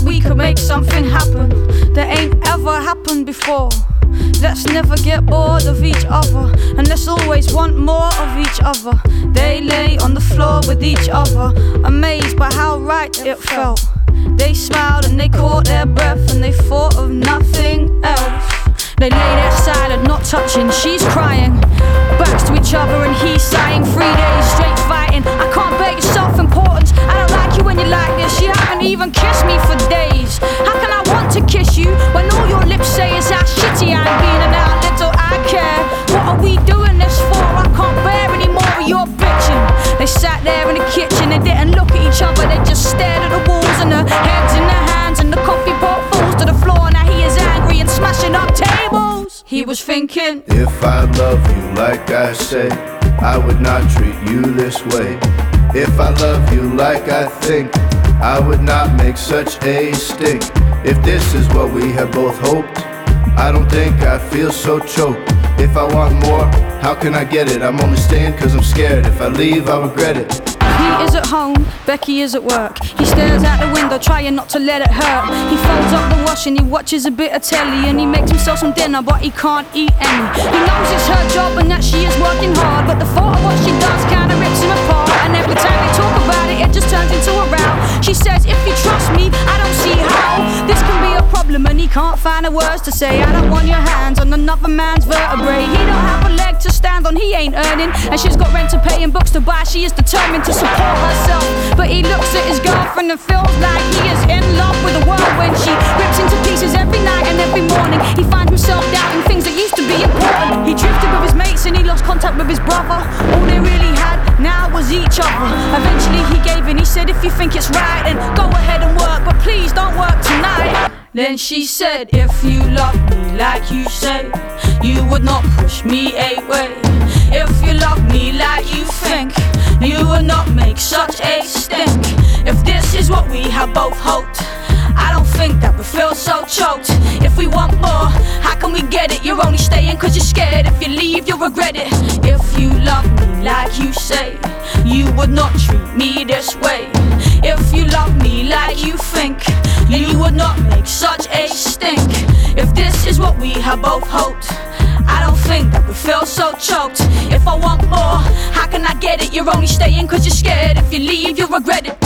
that we could make something happen that ain't ever happened before. Let's never get bored of each other, and let's always want more of each other. They lay on the floor with each other, amazed by how right it felt. They smiled and they caught their breath, and they thought of nothing else. They lay there silent, not touching. She's crying, backs to each other, and he's sighing. Three days straight thinking, If I love you like I say, I would not treat you this way. If I love you like I think, I would not make such a stink. If this is what we have both hoped, I don't think I feel so choked. If I want more, how can I get it? I'm only staying cause I'm scared. If I leave, I'll regret it. He is at home, Becky is at work. He stares out the window, trying not to let it hurt. He folds up the washing, he watches a bit of telly, and he makes himself some dinner, but he can't eat any. He knows it's her job and that she is working hard, but the thought of what she does kinda rips him apart. And every time they talk about it, it just turns into a row. She says, If you trust me, I can't find the words to say. I don't want your hands on another man's vertebrae. He don't have a leg to stand on, he ain't earning, and she's got rent to pay and books to buy. She is determined to support herself, but he looks at his girlfriend and feels like he is in love with the world when she rips into pieces every night and every morning. He finds himself doubting things that used to be important. He drifted with his mates and he lost contact with his brother. All they really had now was each other. Eventually he gave in. He said, If you think it's right, then go ahead and Then she said, If you love me like you say, you would not push me away. If you love me like you think, you would not make such a stink. If this is what we have both hoped, I don't think that we feel so choked. If we want more, how can we get it? You're only staying cause you're scared. If you leave, you'll regret it. If you love me like you say, you would not treat me this way. If you love me like you think, you would not make such a stink. If this is what we have both hoped, I don't think that we feel so choked. If I want more, how can I get it? You're only staying cause you're scared. If you leave, you'll regret it.